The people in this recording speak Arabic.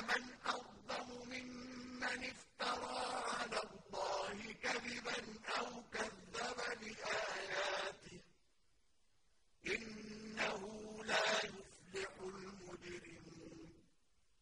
ومن أظلم ممن افترى